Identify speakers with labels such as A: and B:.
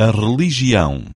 A: a religião.